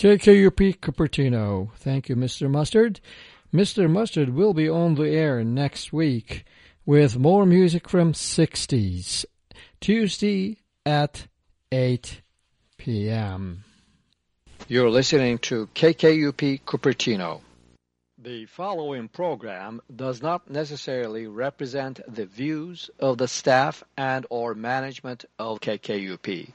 KKUP Cupertino. Thank you, Mr. Mustard. Mr. Mustard will be on the air next week with more music from 60s. Tuesday at 8 p.m. You're listening to KKUP Cupertino. The following program does not necessarily represent the views of the staff and or management of KKUP.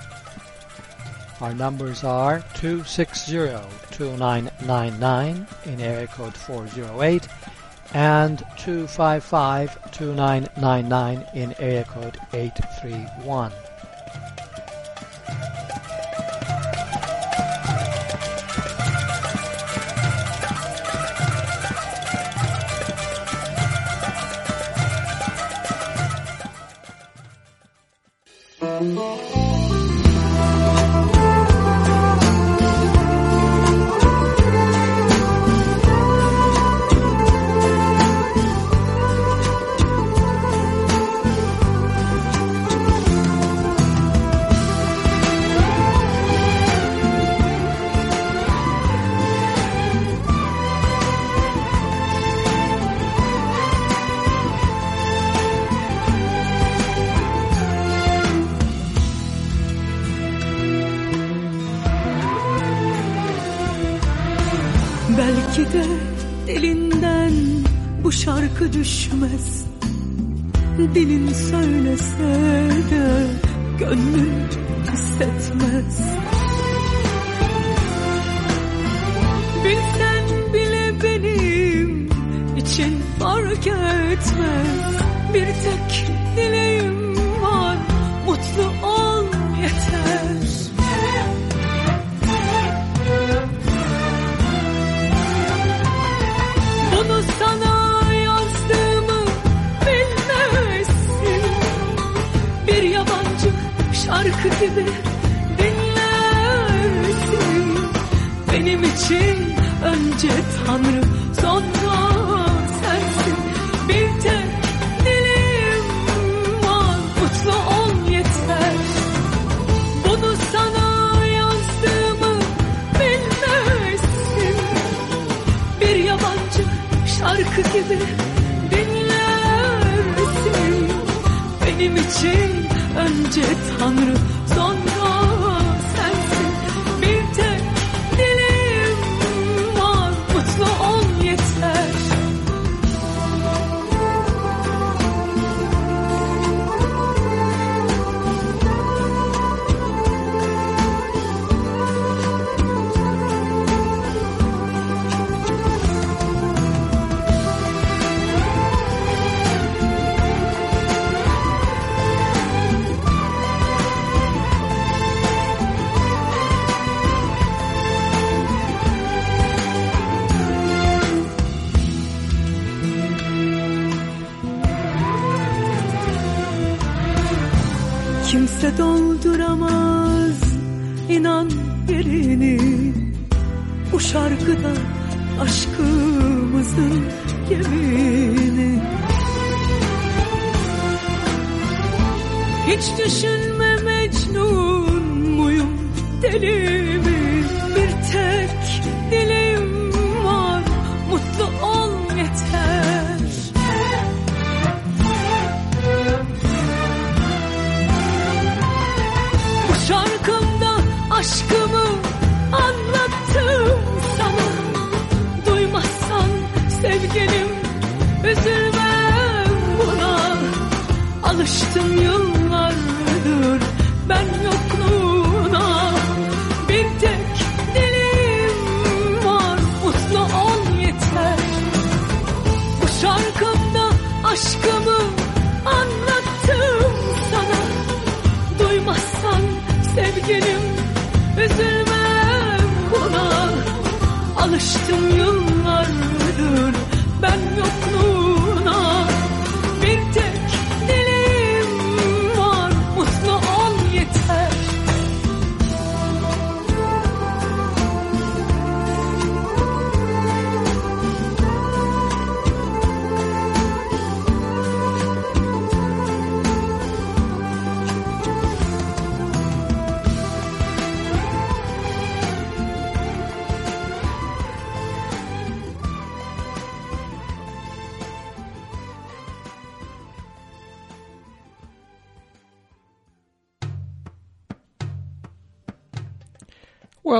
Our numbers are 260-2999 in area code 408 and 255-2999 in area code 831.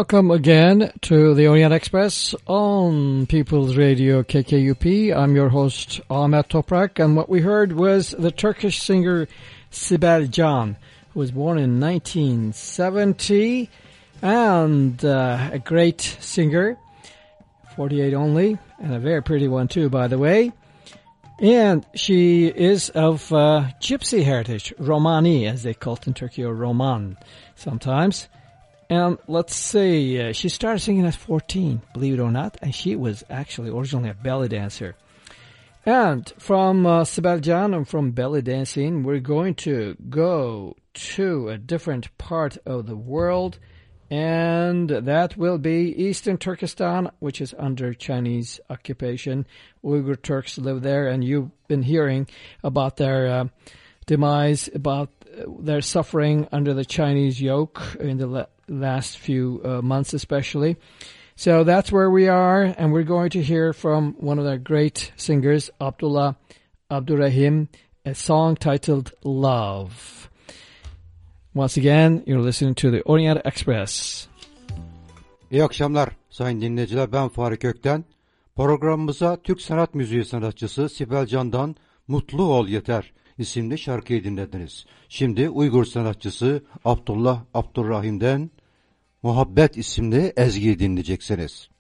Welcome again to the Orient Express on People's Radio KKUP. I'm your host Ahmet Toprak and what we heard was the Turkish singer Sibel Can who was born in 1970 and uh, a great singer, 48 only and a very pretty one too by the way. And she is of uh, gypsy heritage, Romani as they call it in Turkey or Roman sometimes. And let's say uh, she started singing at 14, believe it or not, and she was actually originally a belly dancer. And from uh, Can and from belly dancing, we're going to go to a different part of the world, and that will be Eastern Turkestan, which is under Chinese occupation. Uyghur Turks live there, and you've been hearing about their uh, demise, about their suffering under the Chinese yoke in the la- last few uh, months especially. So that's where we are, and we're going to hear from one of their great singers, Abdullah Abdurrahim, a song titled Love. Once again, you're listening to the Orient Express. İyi akşamlar sayın dinleyiciler ben Faruk Ökten. Programımıza Türk sanat müziği sanatçısı Sibel Can'dan Mutlu Ol Yeter isimli şarkıyı dinlediniz. Şimdi Uygur sanatçısı Abdullah Abdurrahim'den Muhabbet isimli ezgiyi dinleyeceksiniz.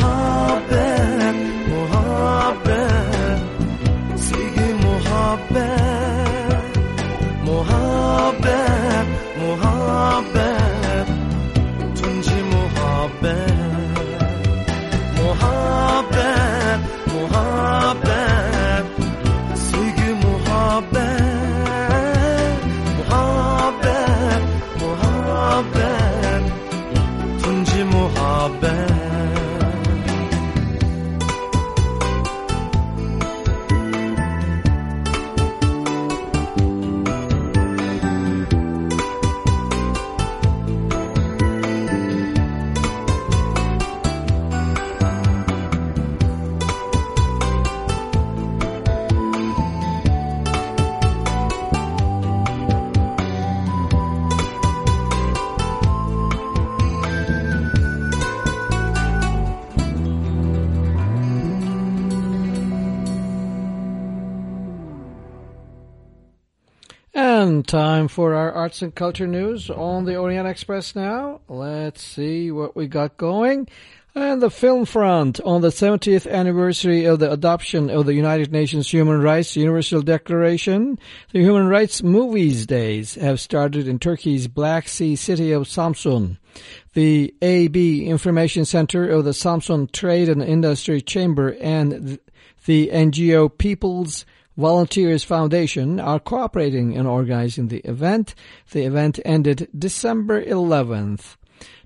Muhabbet time for our arts and culture news on the Orient Express now. Let's see what we got going. And the film front on the 70th anniversary of the adoption of the United Nations Human Rights Universal Declaration, the Human Rights Movies Days have started in Turkey's Black Sea city of Samsun. The AB Information Center of the Samsun Trade and Industry Chamber and the NGO People's Volunteers Foundation are cooperating in organizing the event. The event ended December 11th.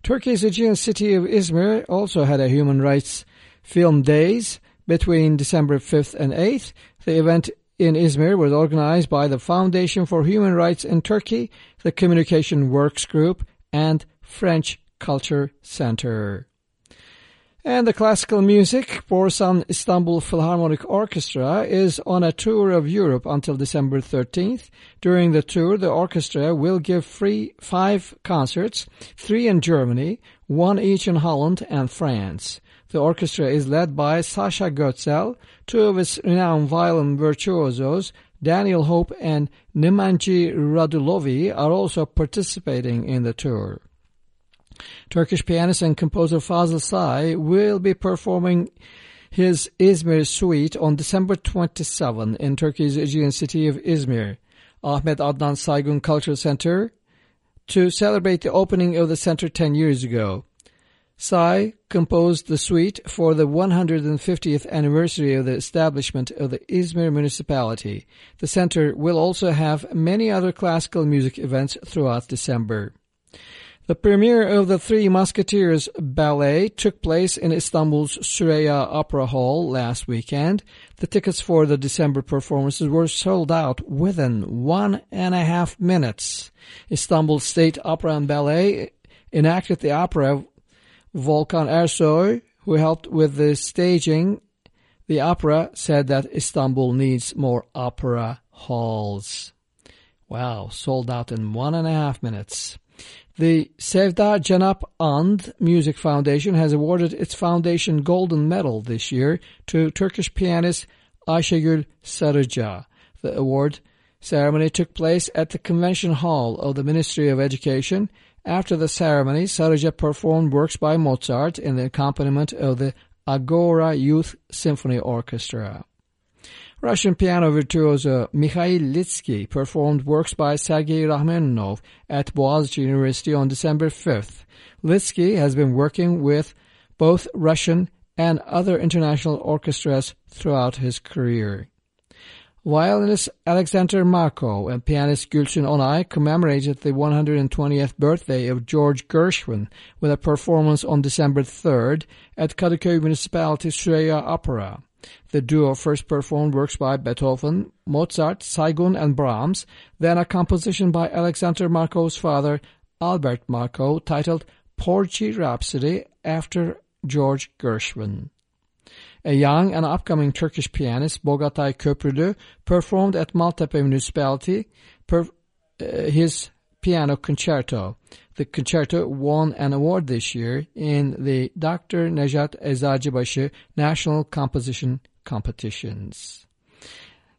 Turkey's Aegean city of Izmir also had a human rights film days between December 5th and 8th. The event in Izmir was organized by the Foundation for Human Rights in Turkey, the Communication Works Group, and French Culture Center. And the classical music Borusan Istanbul Philharmonic Orchestra is on a tour of Europe until December 13th. During the tour, the orchestra will give free five concerts, three in Germany, one each in Holland and France. The orchestra is led by Sasha Götzel. Two of its renowned violin virtuosos, Daniel Hope and Nemanja Radulović, are also participating in the tour. Turkish pianist and composer Fazıl Say will be performing his Izmir suite on December 27 in Turkey's Aegean city of Izmir, Ahmet Adnan Saygun Cultural Center, to celebrate the opening of the center 10 years ago. Say composed the suite for the 150th anniversary of the establishment of the Izmir municipality. The center will also have many other classical music events throughout December. The premiere of the Three Musketeers ballet took place in Istanbul's Süreyya Opera Hall last weekend. The tickets for the December performances were sold out within one and a half minutes. Istanbul State Opera and Ballet enacted the opera Volkan Ersoy, who helped with the staging the opera, said that Istanbul needs more opera halls. Wow, sold out in one and a half minutes. The Sevda Cenap And Music Foundation has awarded its foundation golden medal this year to Turkish pianist Ayşegül Sarıca. The award ceremony took place at the Convention Hall of the Ministry of Education. After the ceremony, Sarıca performed works by Mozart in the accompaniment of the Agora Youth Symphony Orchestra. Russian piano virtuoso Mikhail Lidsky performed works by Sergei Rachmaninov at Boğaziçi University on December 5th. Lidsky has been working with both Russian and other international orchestras throughout his career. Violinist Alexander Marko and pianist Gülsün Onay commemorated the 120th birthday of George Gershwin with a performance on December 3rd at Kadıköy Municipality Süreyya Opera. The duo first performed works by Beethoven, Mozart, Saygun, and Brahms, then a composition by Alexander Marko's father, Albert Marko, titled Porgy Rhapsody after George Gershwin. A young and upcoming Turkish pianist, Bogatay Köprülü, performed at Maltepe Municipality per, uh, his piano concerto. The concerto won an award this year in the Dr. Nejat Eczacıbaşı National Composition Competitions.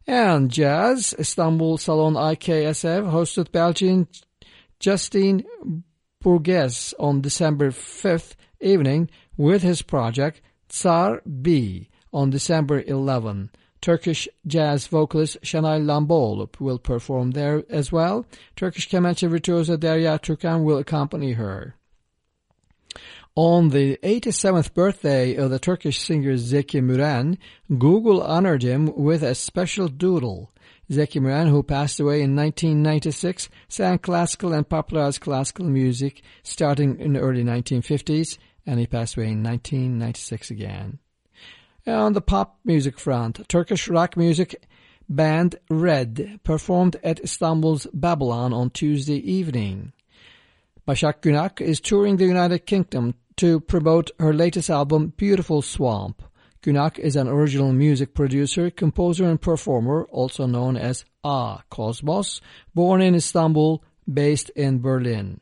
And jazz, Istanbul Salon IKSV hosted Belgian Justine Bourges on December 5th evening with his project Tsar B on December 11. Turkish jazz vocalist Şenay Lambaoğlu will perform there as well. Turkish kemençe virtuoso Derya Türkan will accompany her. On the 87th birthday of the Turkish singer Zeki Müren, Google honored him with a special doodle. Zeki Müren, who passed away in 1996, sang classical and popularized classical music starting in the early 1950s, and he passed away in 1996 again. On the pop music front, Turkish rock music band Red performed at Istanbul's Babylon on Tuesday evening. Başak Günak is touring the United Kingdom to promote her latest album, Beautiful Swamp. Günak is an original music producer, composer, and performer, also known as A Cosmos, born in Istanbul, based in Berlin.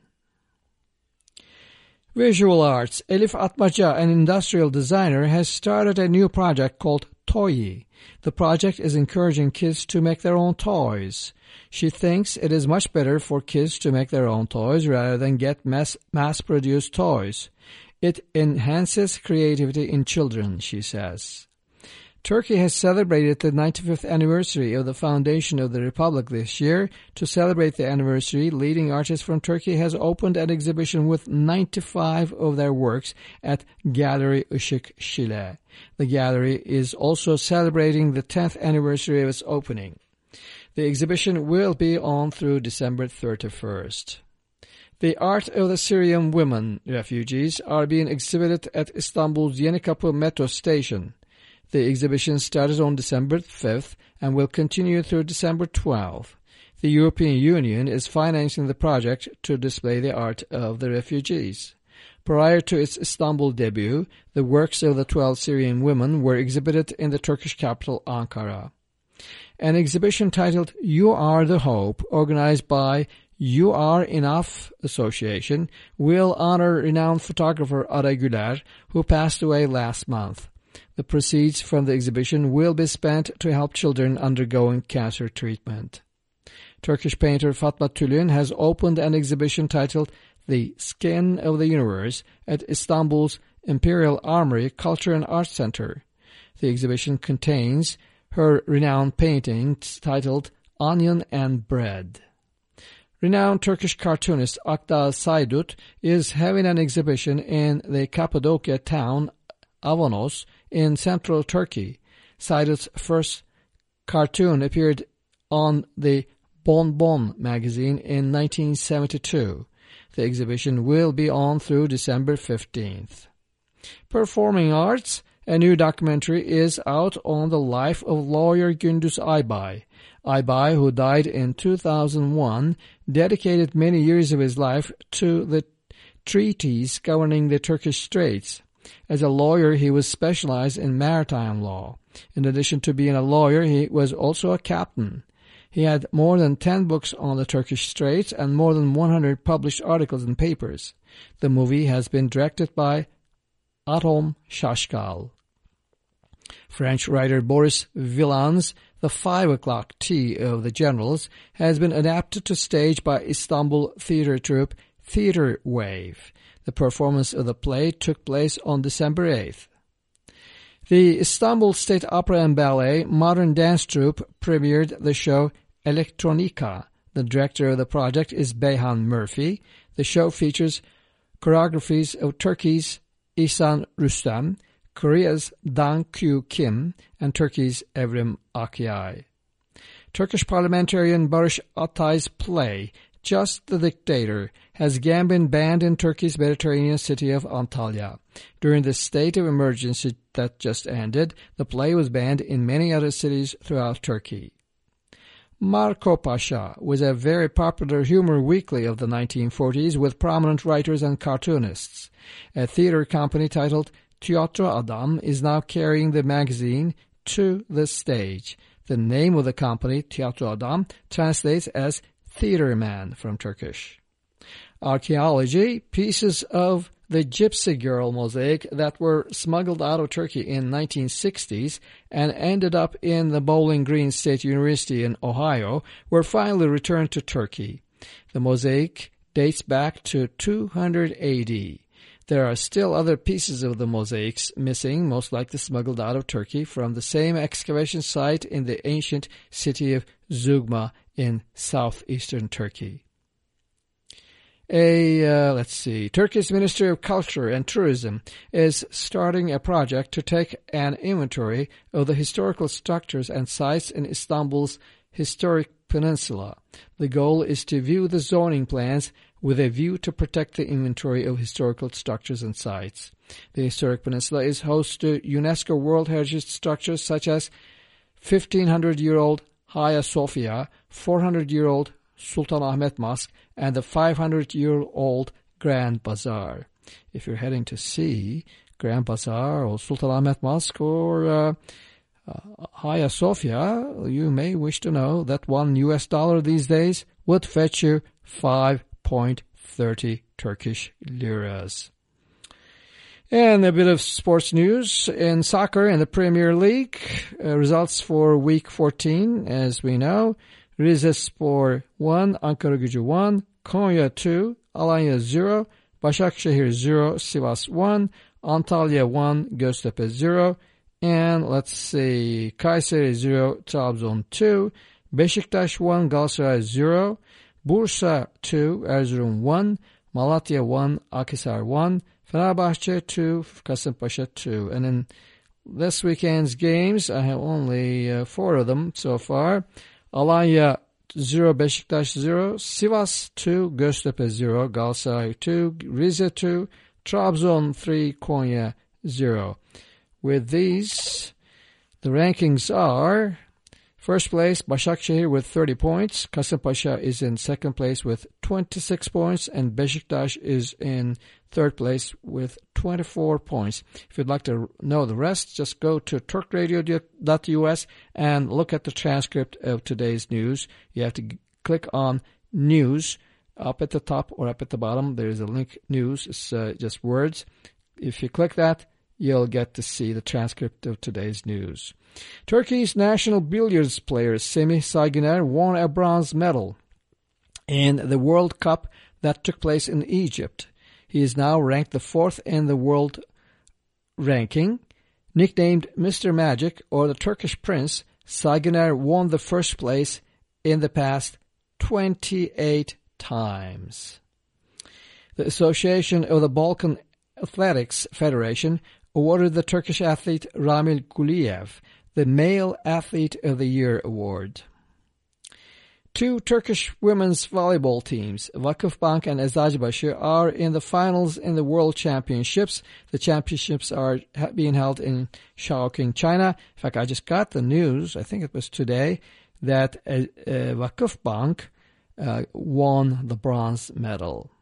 Visual Arts. Elif Atmaca, an industrial designer, has started a new project called Toyi. The project is encouraging kids to make their own toys. She thinks it is much better for kids to make their own toys rather than get mass, mass-produced toys. It enhances creativity in children, she says. Turkey has celebrated the 95th anniversary of the foundation of the Republic this year. To celebrate the anniversary, leading artists from Turkey has opened an exhibition with 95 of their works at Gallery Işık Şile. The gallery is also celebrating the 10th anniversary of its opening. The exhibition will be on through December 31st. The art of the Syrian women refugees are being exhibited at Istanbul's Yenikapı metro station. The exhibition started on December 5th and will continue through December 12th. The European Union is financing the project to display the art of the refugees. Prior to its Istanbul debut, the works of the 12 Syrian women were exhibited in the Turkish capital Ankara. An exhibition titled You Are the Hope, organized by You Are Enough Association, will honor renowned photographer Ara Güler, who passed away last month. The proceeds from the exhibition will be spent to help children undergoing cancer treatment. Turkish painter Fatma Tülün has opened an exhibition titled The Skin of the Universe at Istanbul's Imperial Armory Culture and Art Center. The exhibition contains her renowned paintings titled Onion and Bread. Renowned Turkish cartoonist Akdağ Saydut is having an exhibition in the Cappadocia town Avanos in central Turkey. Saydut's first cartoon appeared on the Bon Bon magazine in 1972. The exhibition will be on through December 15th. Performing Arts, a new documentary is out on the life of lawyer Gündüz Aybay. Aybay, who died in 2001, dedicated many years of his life to the treaties governing the Turkish Straits. As a lawyer, he was specialized in maritime law. In addition to being a lawyer, he was also a captain. He had more than 10 books on the Turkish Straits and more than 100 published articles and papers. The movie has been directed by Atom Shashkal. French writer Boris Vian's The Five O'Clock Tea of the Generals has been adapted to stage by Istanbul theater troupe Theater Wave. The performance of the play took place on December 8th. The Istanbul State Opera and Ballet Modern Dance Troupe premiered the show Electronica. The director of the project is Beyhan Murphy. The show features choreographies of Turkey's Ihsan Rustam, Korea's Dang Kyu Kim, and Turkey's Evrim Akyay. Turkish parliamentarian Barış Atay's play, Just the Dictator, has again been banned in Turkey's Mediterranean city of Antalya. During the state of emergency that just ended, the play was banned in many other cities throughout Turkey. Marco Pasha was a very popular humor weekly of the 1940s with prominent writers and cartoonists. A theater company titled Tiyatro Adam is now carrying the magazine to the stage. The name of the company, Tiyatro Adam, translates as theater man from Turkish. Archaeology, pieces of the Gypsy Girl mosaic that were smuggled out of Turkey in 1960s and ended up in the Bowling Green State University in Ohio were finally returned to Turkey. The mosaic dates back to 200 AD. There are still other pieces of the mosaics missing, most likely smuggled out of Turkey from the same excavation site in the ancient city of Zeugma in southeastern Turkey. A uh, let's see, Turkey's Ministry of Culture and Tourism is starting a project to take an inventory of the historical structures and sites in Istanbul's historic peninsula. The goal is to view the zoning plans with a view to protect the inventory of historical structures and sites. The historic peninsula is host to UNESCO World Heritage structures such as 1500-year-old Hagia Sophia, 400-year-old Sultanahmet Mosque, and the 500-year-old Grand Bazaar. If you're heading to see Grand Bazaar or Sultanahmet Mosque or uh, uh, Hagia Sophia, you may wish to know that one US dollar these days would fetch you 5.30 Turkish liras. And a bit of sports news in soccer in the Premier League. Uh, results for week 14, as we know. Rizespor 1, Ankara Gücü 1, Konya 2, Alanya 0, Başakşehir 0, Sivas 1, Antalya 1, Göztepe 0, and let's see, Kayseri 0, Trabzon 2, Beşiktaş 1, Galatasaray 0, Bursa 2, Erzurum 1, Malatya 1, Akhisar 1, Fenerbahçe 2, Kasımpaşa 2. And in this weekend's games, I have only uh, four of them so far. Alanya 0, Beşiktaş 0, Sivas 2, Göztepe 0, Galatasaray 2, Rize 2, Trabzon 3, Konya 0. With these, the rankings are First place, Başakşehir with 30 points. Kasımpaşa is in second place with 26 points. And Beşiktaş is in third place with 24 points. If you'd like to know the rest, just go to turkradio.us and look at the transcript of today's news. You have to click on News up at the top or up at the bottom. There's a link News. It's uh, just words. If you click that, you'll get to see the transcript of today's news. Turkey's national billiards player Semih Sayginer won a bronze medal in the World Cup that took place in Egypt. He is now ranked the fourth in the world ranking. Nicknamed Mr. Magic or the Turkish Prince, Sayginer won the first place in the past 28 times. The Association of the Balkan Athletics Federation awarded the Turkish athlete Ramil Guliyev the Male Athlete of the Year award. Two Turkish women's volleyball teams, Vakıfbank and Eczacıbaşı, are in the finals in the World Championships. The championships are being held in Shaoxing, China. In fact, I just got the news, I think it was today, that uh, uh, Vakıfbank uh, won the bronze medal.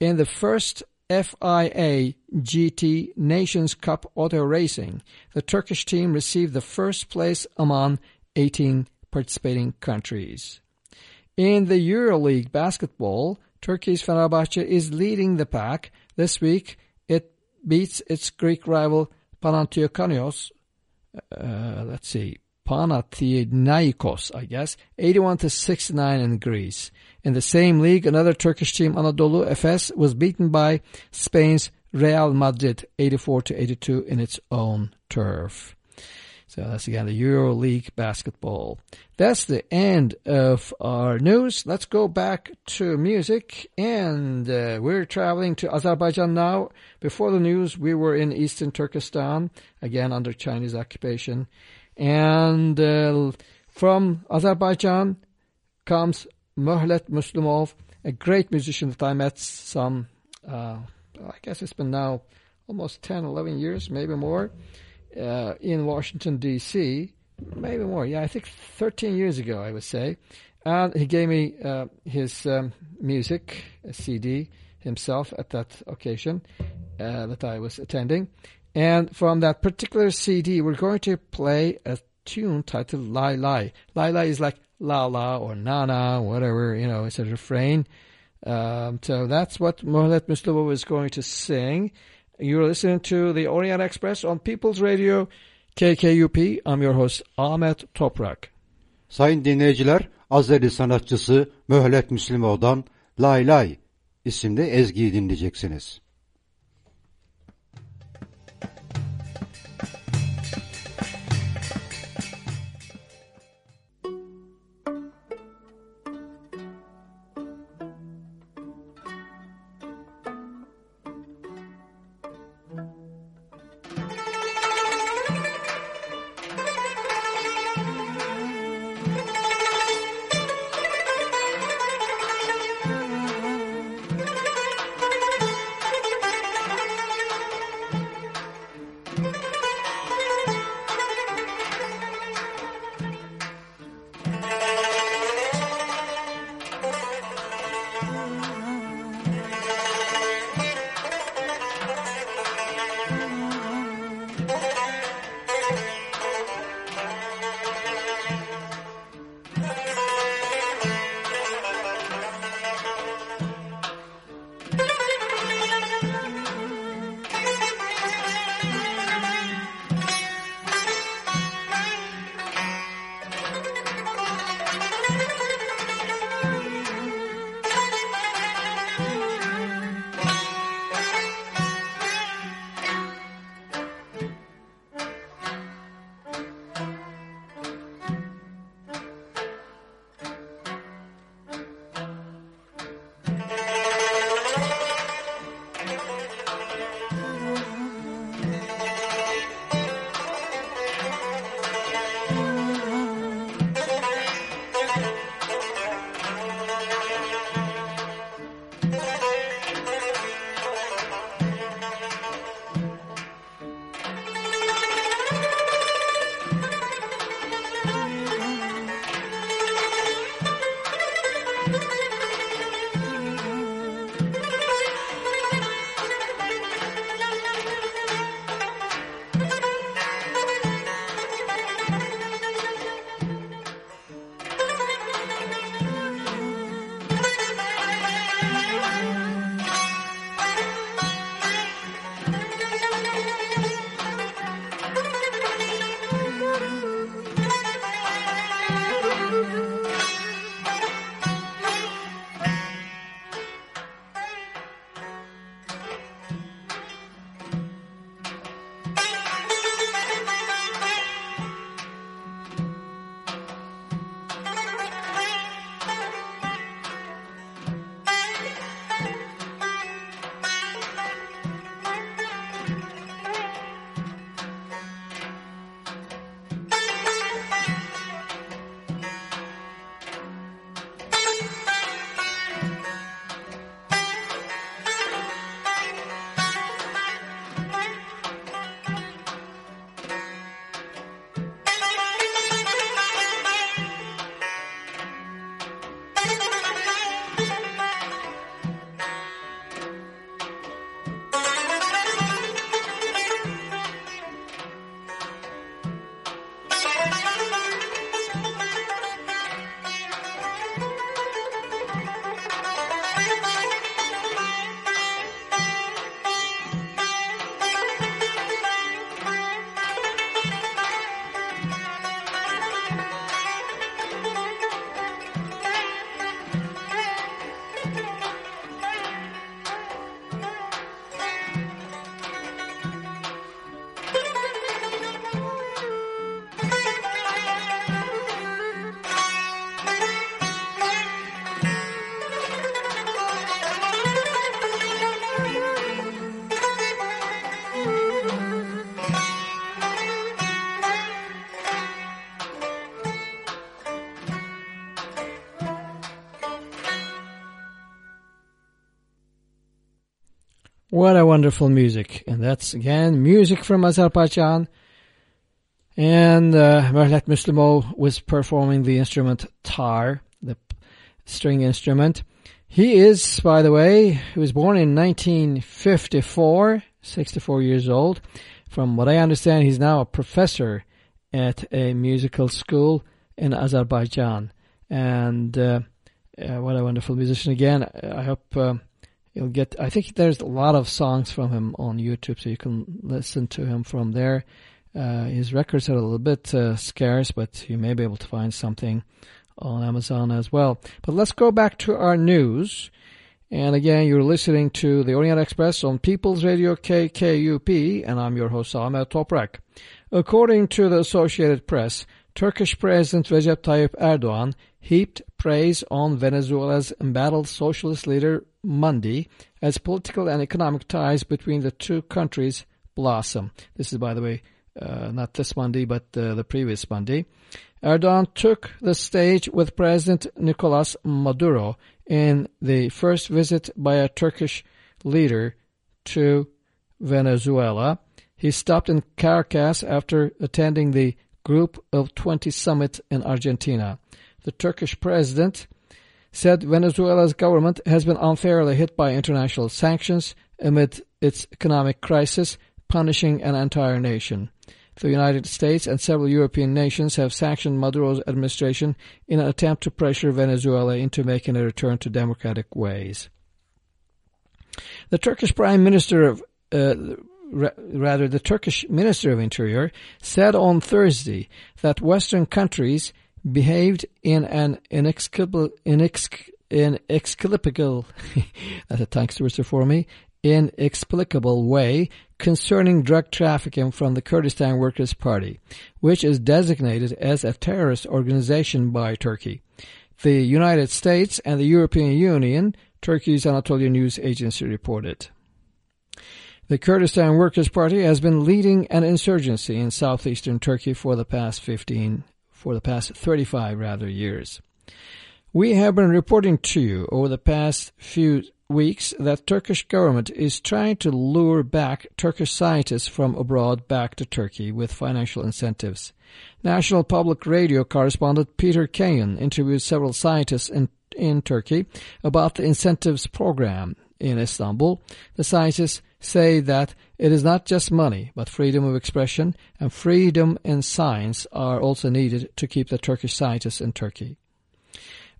In the first FIA GT Nations Cup Auto Racing, the Turkish team received the first place among 18 participating countries. In the EuroLeague basketball, Turkey's Fenerbahce is leading the pack. This week, it beats its Greek rival Panathinaikos. Uh, let's see, Panathinaikos, I guess, 81 to 69 in Greece. In the same league, another Turkish team, Anadolu Efes, was beaten by Spain's Real Madrid 84 to 82 in its own turf. So that's again the EuroLeague basketball. That's the end of our news. Let's go back to music, and uh, we're traveling to Azerbaijan now. Before the news, we were in eastern Turkestan, again under Chinese occupation, and uh, From Azerbaijan comes Mohlet Muslimov, a great musician that I met some, uh, I guess it's been now almost 10, 11 years, maybe more, uh, in Washington, D.C., maybe more. Yeah, I think 13 years ago, I would say. And he gave me uh, his um, music, CD, himself at that occasion uh, that I was attending. And from that particular CD, we're going to play a tune titled Lai Lai. Lai Lai is like La La or Nana, whatever, you know, it's a refrain. Um, so that's what Mohlet Muslimov is going to sing. You're listening to the Orient Express on People's Radio KKUP. I'm your host Ahmet Toprak. Sayın dinleyiciler, Azeri sanatçısı Möhlet Müslimov'dan Lay Lay isimli ezgiyi dinleyeceksiniz. Wonderful music. And that's again music from Azerbaijan. And uh, Mehmet Müslümoğlu was performing the instrument tar, the string instrument. He is, by the way, he was born in 1954, 64 years old. From what I understand, he's now a professor at a musical school in Azerbaijan. And uh, uh, what a wonderful musician again. I hope uh, you'll get, I think there's a lot of songs from him on YouTube, so you can listen to him from there. Uh, his records are a little bit uh, scarce, but you may be able to find something on Amazon as well. But let's go back to our news. And again, you're listening to the Orient Express on People's Radio KKUP, and I'm your host Ahmet Toprak. According to the Associated Press, Turkish President Recep Tayyip Erdogan heaped praise on Venezuela's embattled socialist leader Monday as political and economic ties between the two countries blossom. This is, by the way, uh, not this Monday, but uh, the previous Monday. Erdogan took the stage with President Nicolas Maduro in the first visit by a Turkish leader to Venezuela. He stopped in Caracas after attending the Group of 20 summit in Argentina. The Turkish president said Venezuela's government has been unfairly hit by international sanctions amid its economic crisis, punishing an entire nation. The United States and several European nations have sanctioned Maduro's administration in an attempt to pressure Venezuela into making a return to democratic ways. The Turkish Prime Minister of uh, rather the Turkish Minister of Interior said on Thursday that Western countries behaved in an inexplicable, inex, inexplicable that's a for me, inexplicable way concerning drug trafficking from the Kurdistan Workers' Party, which is designated as a terrorist organization by Turkey. The United States and the European Union, Turkey's Anatolia News Agency reported. The Kurdistan Workers' Party has been leading an insurgency in southeastern Turkey for the past 15, for the past 35 rather years. We have been reporting to you over the past few weeks that Turkish government is trying to lure back Turkish scientists from abroad back to Turkey with financial incentives. National Public Radio correspondent Peter Kenyon interviewed several scientists in, in Turkey about the incentives program in Istanbul. The scientists say that it is not just money, but freedom of expression and freedom in science are also needed to keep the Turkish scientists in Turkey.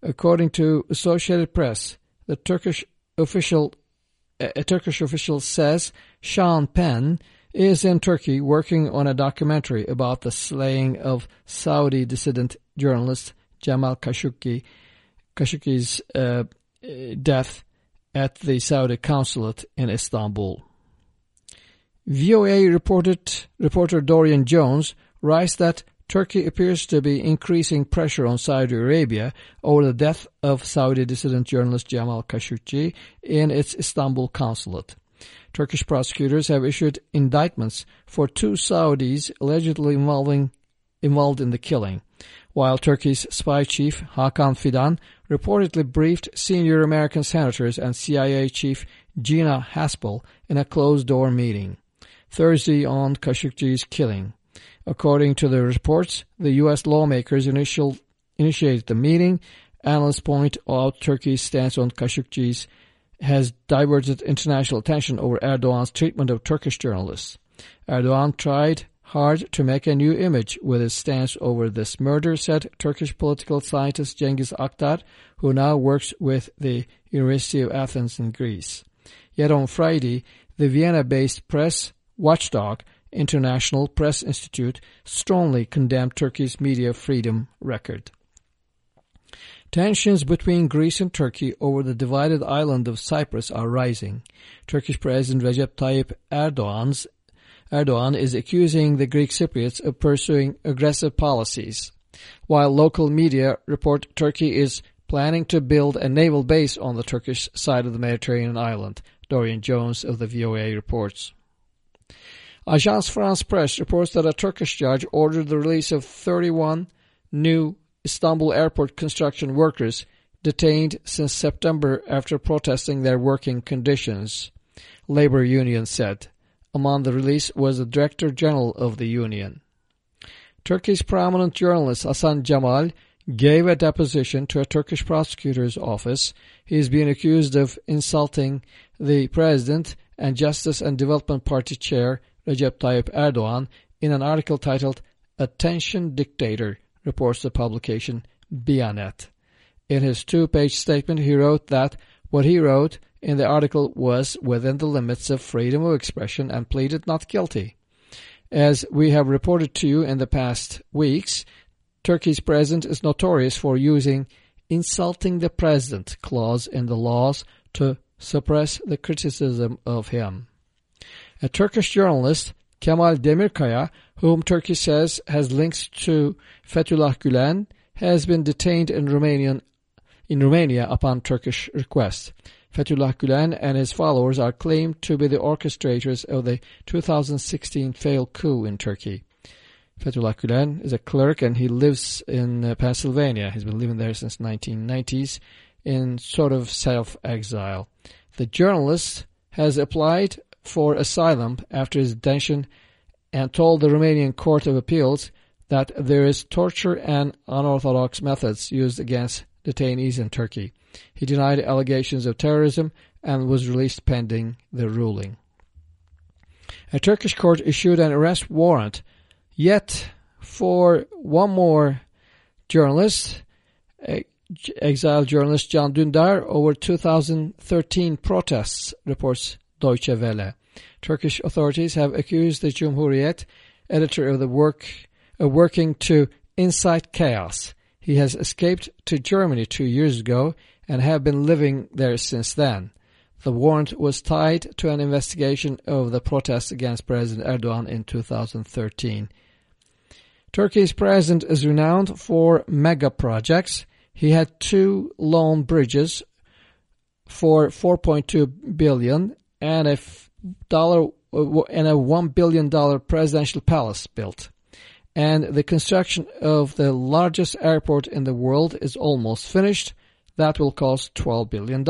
According to Associated Press, the Turkish official, a Turkish official says Sean Penn is in Turkey working on a documentary about the slaying of Saudi dissident journalist Jamal Khashoggi, Khashoggi's uh, death at the Saudi consulate in Istanbul. VOA reported, reporter Dorian Jones writes that Turkey appears to be increasing pressure on Saudi Arabia over the death of Saudi dissident journalist Jamal Khashoggi in its Istanbul consulate. Turkish prosecutors have issued indictments for two Saudis allegedly involving, involved in the killing, while Turkey's spy chief Hakan Fidan reportedly briefed senior American senators and CIA chief Gina Haspel in a closed-door meeting. Thursday on Khashoggi's killing. According to the reports, the U.S. lawmakers initial, initiated the meeting. Analysts point out Turkey's stance on Khashoggi's has diverted international attention over Erdogan's treatment of Turkish journalists. Erdogan tried hard to make a new image with his stance over this murder, said Turkish political scientist Cengiz Aktar, who now works with the University of Athens in Greece. Yet on Friday, the Vienna-based press watchdog International Press Institute strongly condemned Turkey's media freedom record. Tensions between Greece and Turkey over the divided island of Cyprus are rising. Turkish President Recep Tayyip Erdogan's, Erdogan is accusing the Greek Cypriots of pursuing aggressive policies, while local media report Turkey is planning to build a naval base on the Turkish side of the Mediterranean island. Dorian Jones of the VOA reports. Agence France Presse reports that a Turkish judge ordered the release of 31 new Istanbul airport construction workers detained since September after protesting their working conditions. labor union said. Among the release was the Director General of the union. Turkey's prominent journalist Hasan Cemal gave a deposition to a Turkish prosecutor's office. He is being accused of insulting the president and Justice and Development Party chair Recep Tayyip Erdogan in an article titled Attention Dictator, reports the publication Bianet. In his two-page statement, he wrote that what he wrote in the article was within the limits of freedom of expression and pleaded not guilty. As we have reported to you in the past weeks, Turkey's president is notorious for using insulting the president clause in the laws to suppress the criticism of him. A Turkish journalist, Kamil Demirkaya, whom Turkey says has links to Fethullah Gulen, has been detained in Romanian in Romania upon Turkish request. Fethullah Gulen and his followers are claimed to be the orchestrators of the 2016 failed coup in Turkey. Fethullah Gulen is a clerk and he lives in uh, Pennsylvania. He's been living there since 1990s in sort of self-exile. The journalist has applied for asylum after his detention and told the Romanian Court of Appeals that there is torture and unorthodox methods used against detainees in Turkey. He denied allegations of terrorism and was released pending the ruling. A Turkish court issued an arrest warrant yet for one more journalist, eh, exiled journalist Can Dündar, over 2013 protests, reports Deutsche Welle. Turkish authorities have accused the Cumhuriyet editor of the work of working to incite chaos. He has escaped to Germany two years ago and have been living there since then. The warrant was tied to an investigation of the protests against President Erdogan in 2013. Turkey's president is renowned for mega projects. He had two long bridges for 4.2 billion and a dollar uh, and a 1 billion dollar presidential palace built. And the construction of the largest airport in the world is almost finished that will cost $12 billion.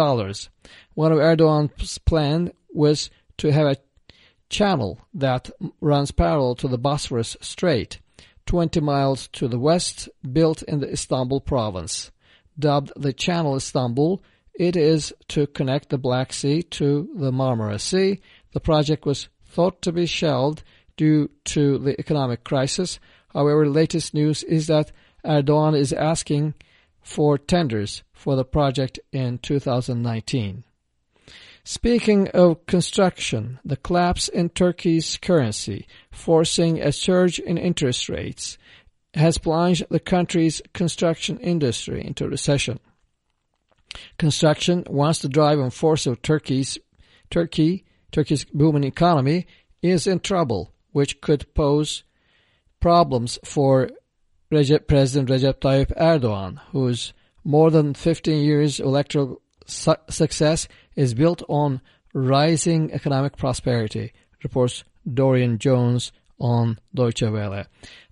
One of Erdogan's plans was to have a channel that runs parallel to the Bosphorus Strait, 20 miles to the west, built in the Istanbul province. Dubbed the Channel Istanbul, it is to connect the Black Sea to the Marmara Sea. The project was thought to be shelved due to the economic crisis. However, latest news is that Erdogan is asking for tenders for the project in 2019. Speaking of construction, the collapse in Turkey's currency, forcing a surge in interest rates, has plunged the country's construction industry into recession. Construction, once the driving force of Turkey's Turkey, Turkey's booming economy, is in trouble, which could pose problems for Recep, President Recep Tayyip Erdogan, whose more than 15 years electoral su success is built on rising economic prosperity, reports Dorian Jones on Deutsche Welle.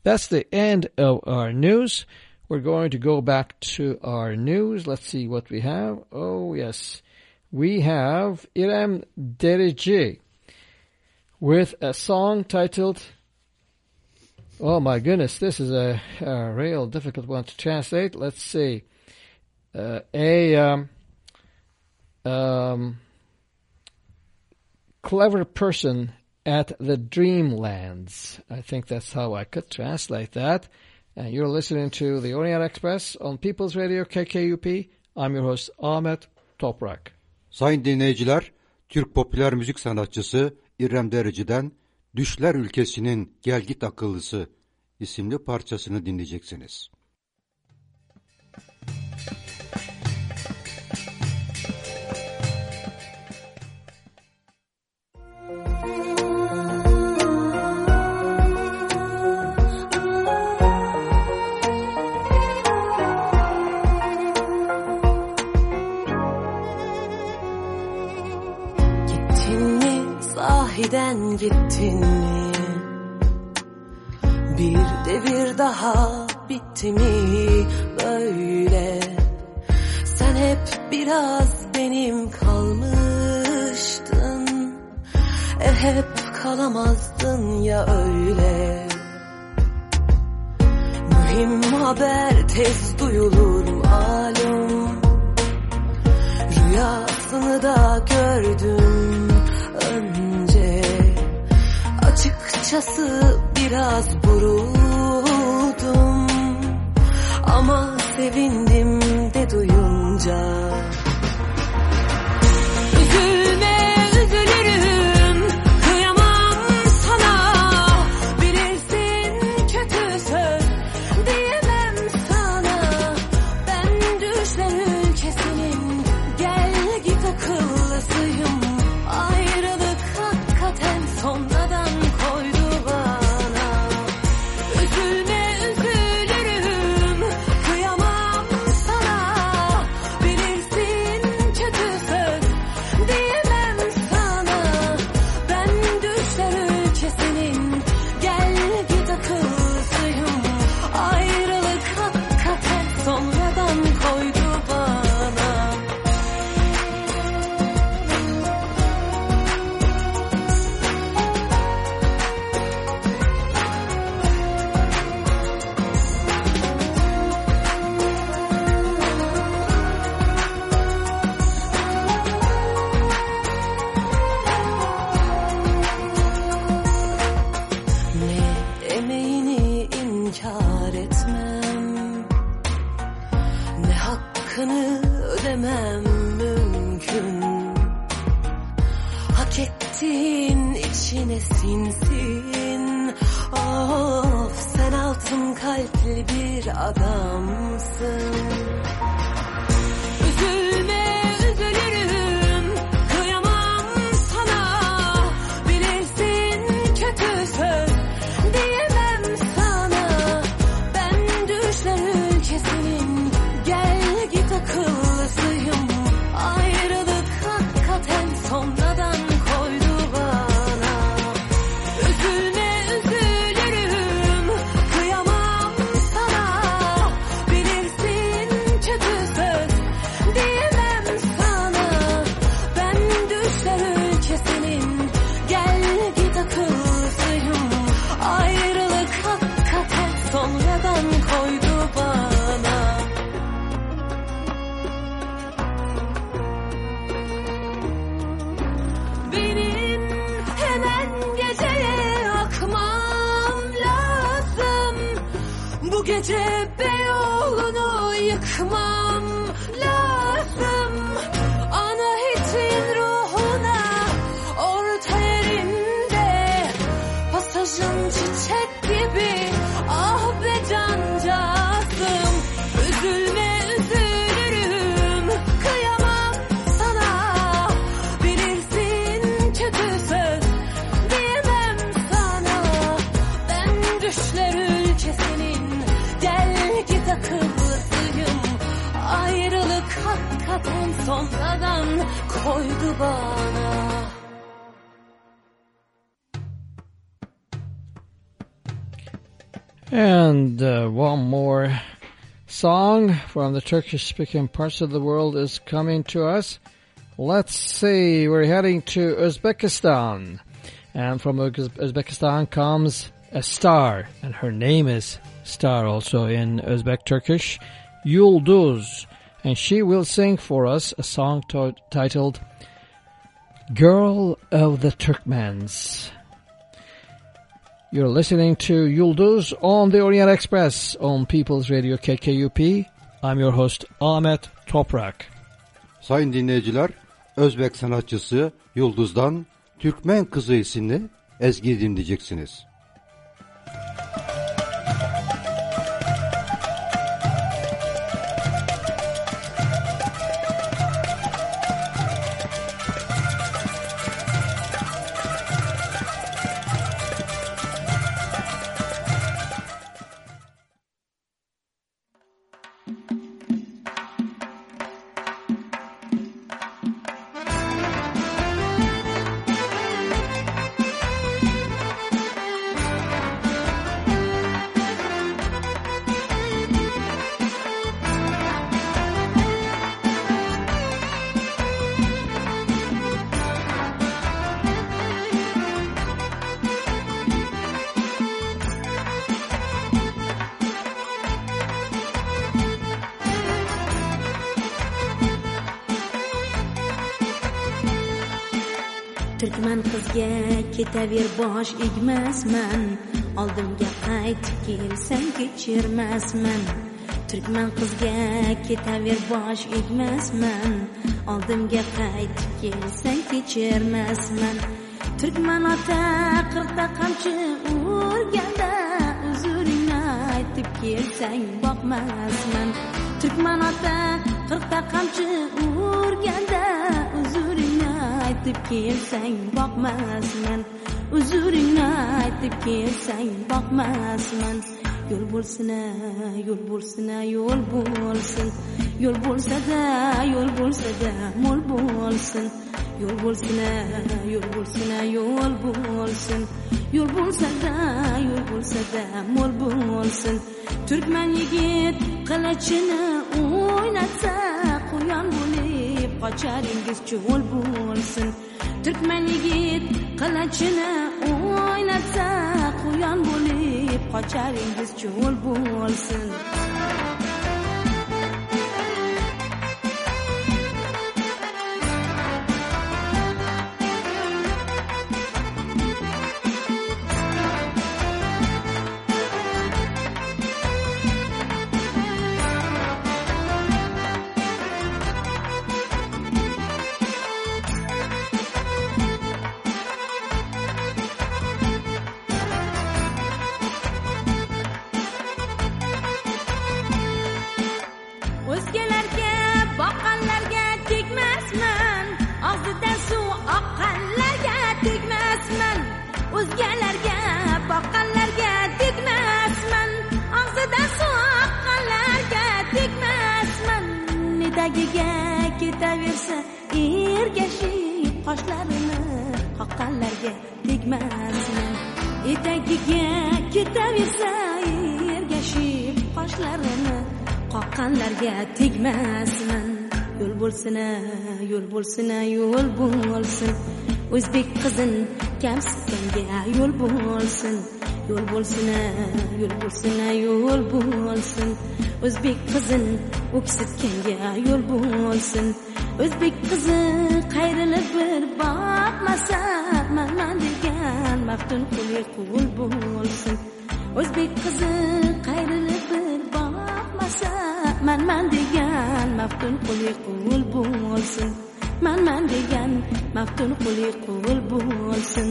That's the end of our news. We're going to go back to our news. Let's see what we have. Oh, yes. We have İrem Derici with a song titled Oh my goodness, this is a, a real difficult one to translate. Let's see. Uh, a um, um, clever person at the Dreamlands. I think that's how I could translate that. And you're listening to the Orient Express on People's Radio KKUP. I'm your host Ahmet Toprak. Sayın dinleyiciler, Türk popüler müzik sanatçısı İrem Derici'den Düşler Ülkesi'nin Gelgit Akıllısı isimli parçasını dinleyeceksiniz. Sahiden gittin? Mi Bir de bir daha bitti mi böyle? Sen hep biraz benim kalmıştın. E hep kalamazdın ya öyle? Mühim haber tez duyulur malum. Rüyasını da gördüm önce Açıkçası biraz burudum. Ama sevindim de duyunca adamsın. Uh, one more song from the Turkish-speaking parts of the world is coming to us. Let's see, we're heading to Uzbekistan. And from Uzbekistan comes a star, and her name is Star also in Uzbek Turkish, Yulduz. And she will sing for us a song titled Girl of the Turkmens. You're listening to Yulduz on the Orient Express on People's Radio KKUP. I'm your host Ahmet Toprak. Sayın dinleyiciler, Özbek sanatçısı Yulduz'dan Türkmen Kızı isimli ezgi dinleyeceksiniz. turkman ketaver bosh egmasman. Oldimga qaytib kelsang kechirmasman. Turkman qizga ketaver bosh egmasman. Oldimga qaytib kelsang kechirmasman. Turkman ota qirqta qamchi urganda uzuringni aytib kelsang boqmasman. Turkman ota qirqta qamchi urganda aytib kelsang boqmasman. Uzuringni aytib kelsang boqmasman. Yo'l bo'lsin yo'l bo'lsin yo'l bo'lsin. Yo'l bo'lsada yo'l bo'lsada mo'l bo'lsin. Yo'l bo'lsin yo'l bo'lsin yo'l bo'lsin. Yo'l bo'lsada yo'l bo'lsada mo'l bo'lsin. Turkman yigit qilichini o'ynatsa qocharingiz cho'l bo'lsin turkman yigit qilichini o'ynatsa quyon bo'lib qocharingiz cho'l bo'lsin o'ksitganga yo'l bo'lsin. O'zbek qizi qayrilib bir boqmasa manman degan maftun quli qul bo'lsin. O'zbek qizi qayrilib bir boqmasa manman degan maftun quli qul bo'lsin. Manman degan maftun quli qul bo'lsin.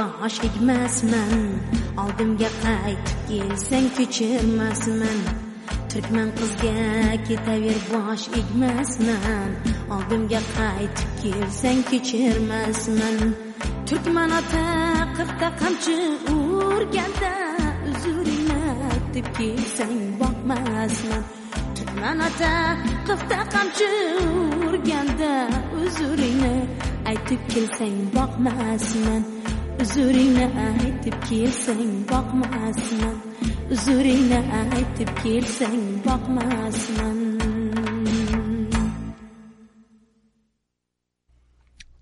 Ketaver bosh egmasman oldimga qaytib kelsang kechirmasman turkman qizga ketaver bosh egmasman. Oldimga qaytib kelsang kechirmasman. Turkman ota qirqta qamchi urganda uzuringni aytib kelsang boqmasman. Turkman ota qirqta qamchi urganda uzuringni aytib kelsang boqmasman.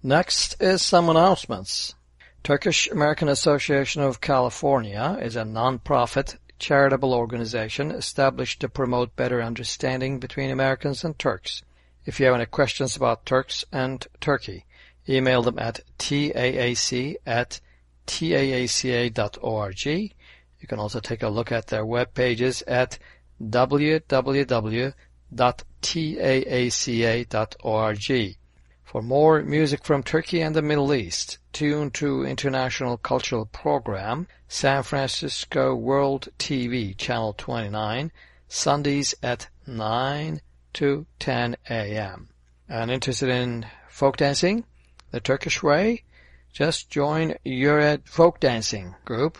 Next is some announcements. Turkish American Association of California is a non-profit charitable organization established to promote better understanding between Americans and Turks. If you have any questions about Turks and Turkey, email them at taac at taaca.org. You can also take a look at their web pages at www www.taaca.org. For more music from Turkey and the Middle East, tune to International Cultural Program, San Francisco World TV, Channel 29, Sundays at 9 to 10 a.m. And interested in folk dancing, the Turkish way? Just join Yured uh, Folk Dancing group.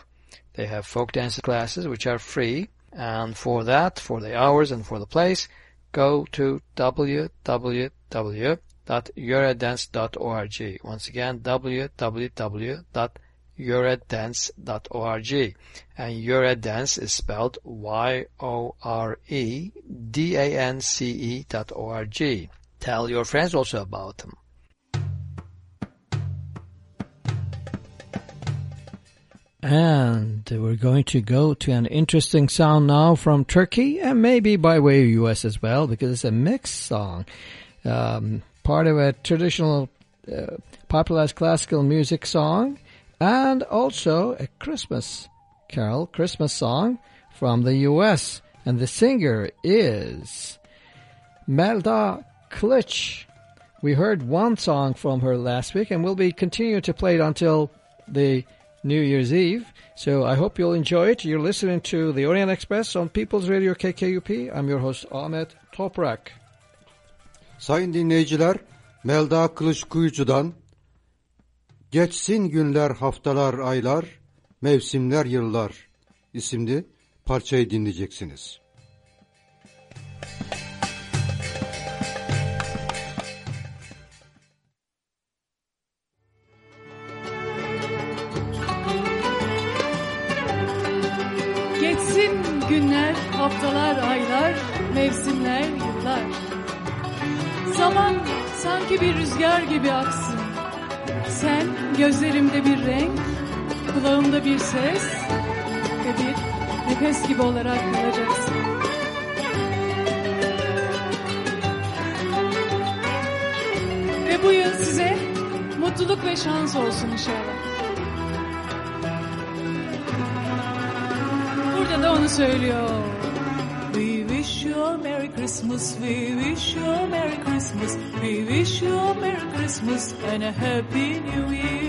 They have folk dancing classes which are free. And for that, for the hours and for the place, go to www.yoredance.org. Once again, www.yoredance.org. And Yored Dance is spelled Y-O-R-E-D-A-N-C-E dot O-R-G. Tell your friends also about them. And we're going to go to an interesting sound now from Turkey and maybe by way of US as well because it's a mixed song. Um, part of a traditional uh, popularized classical music song and also a Christmas carol, Christmas song from the US. And the singer is Melda Kılıç. We heard one song from her last week and we'll be continuing to play it until the New Year's Eve. So I hope you'll enjoy it. You're listening to the Orient Express on People's Radio KKUP. I'm your host Ahmet Toprak. Sayın dinleyiciler, Melda Kılıç Kuyucu'dan Geçsin Günler, Haftalar, Aylar, Mevsimler, Yıllar isimli parçayı dinleyeceksiniz. Kulağımda bir ses ve bir nefes gibi olarak kalacaksın. Ve bu yıl size mutluluk ve şans olsun inşallah. Burada da onu söylüyor. We wish you a Merry Christmas, we wish you a Merry Christmas, we wish you a Merry Christmas and a Happy New Year.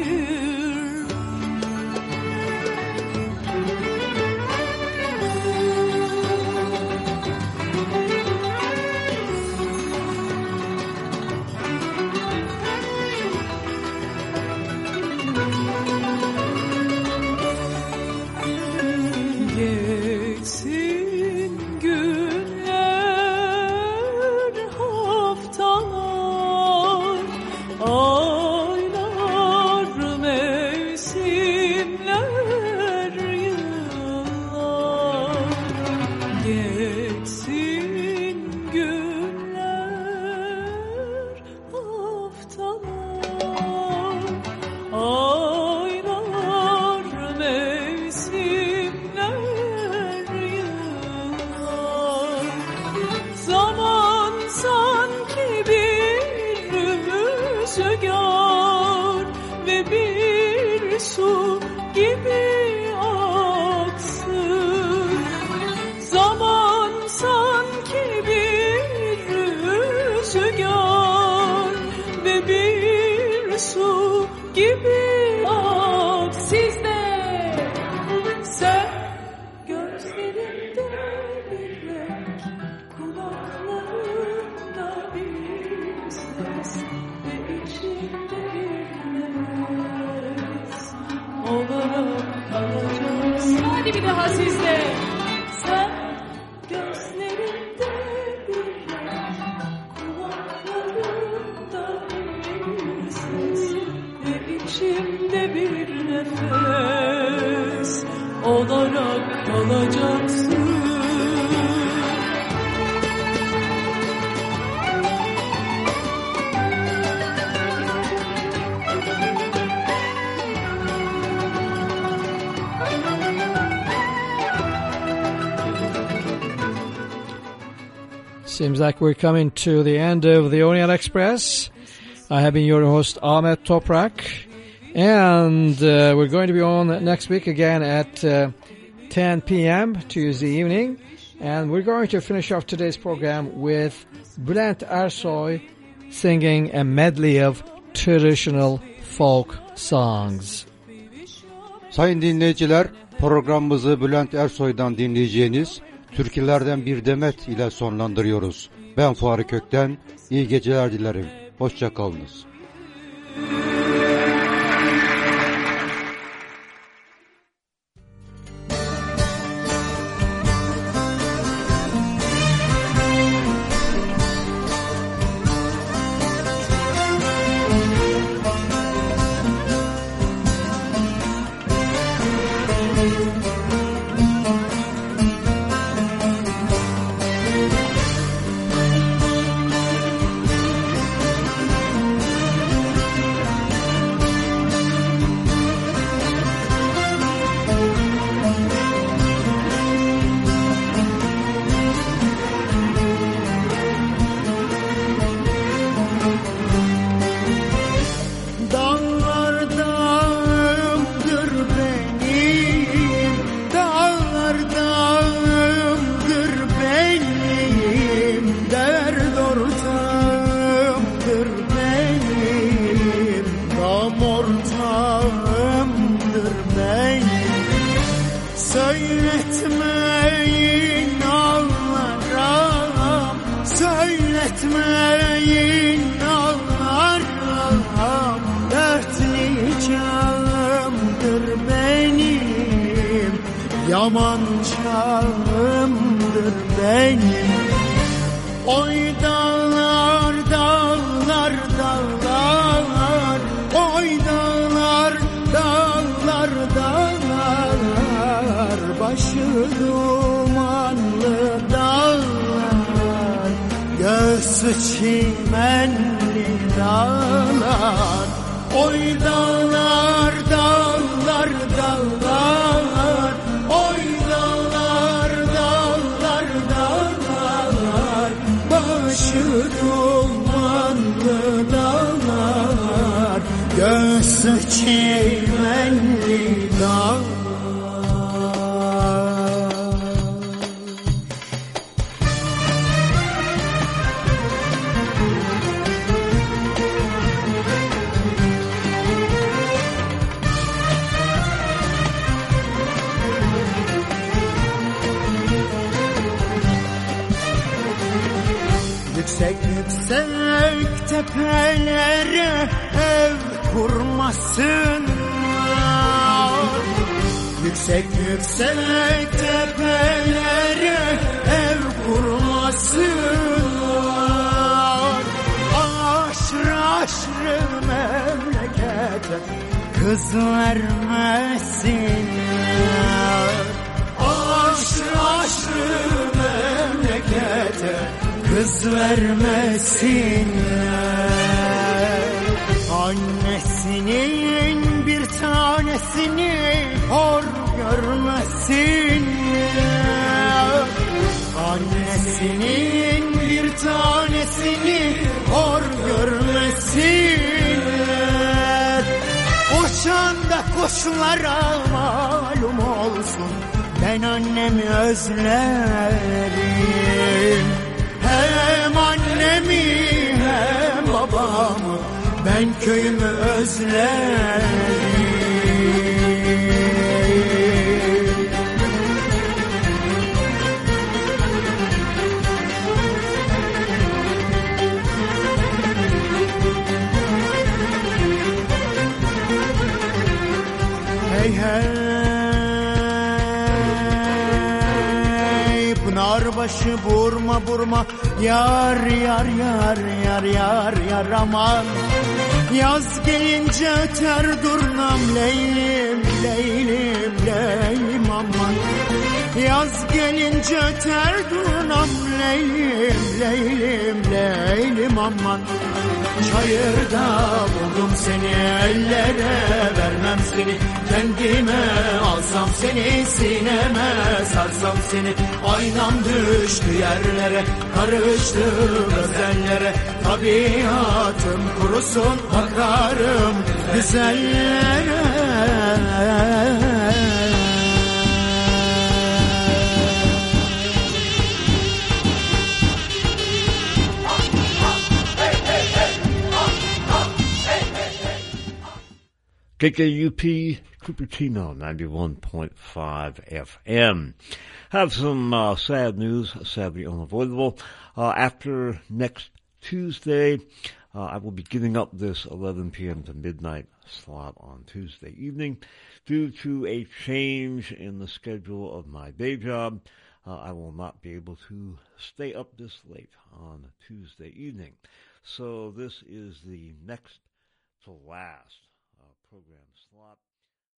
Seems like we're coming to the end of the Orient Express. I have been your host Ahmet Toprak, and uh, we're going to be on next week again at uh, 10 p.m. Tuesday evening, and we're going to finish off today's program with Bülent Ersoy singing a medley of traditional folk songs. Sayın dinleyiciler, programımızı Bülent Ersoy'dan dinleyeceğiniz türkülerden bir demet ile sonlandırıyoruz. Ben Fuarı Kökten, iyi geceler dilerim. Hoşçakalınız. Dağlar Oy dağlar dağlar dağlar. Oy dağlar dağlar dağlar. Başı dumanlı dağlar. Göğsü çimenli dağlar. Oy dağlar değmenli dağlar Yüksek yüksek tepelere ev kur kurmasın Yüksek yüksek tepelere ev kurmasın. Aşrı aşrı memlekete kız vermesinler Aşrı aşrı memlekete kız vermesinler Annesinin bir tanesini hor görmesinler Annesinin bir tanesini hor görmesinler Uçan da kuşlara malum olsun. Ben annemi özlerim Ben köyümü özlerim Hey hey Pınarbaşı burma burma Yar yar yar yar yar yar aman Yaz gelince öter durnam Leylim leylim leylim aman Yaz gelince öter durnam Leylim, leylim, leylim aman. Çayırda buldum seni ellere vermem seni. Kendime alsam seni sineme sarsam seni. Aynam düştü yerlere karıştı gözellere Tabiatım kurusun bakarım güzellere KKUP Cupertino 91.5 FM. Have some uh, sad news, sadly unavoidable. Uh, after next Tuesday, uh, I will be giving up this 11 p.m. to midnight slot on Tuesday evening due to a change in the schedule of my day job. Uh, I will not be able to stay up this late on Tuesday evening. So this is the next to last program.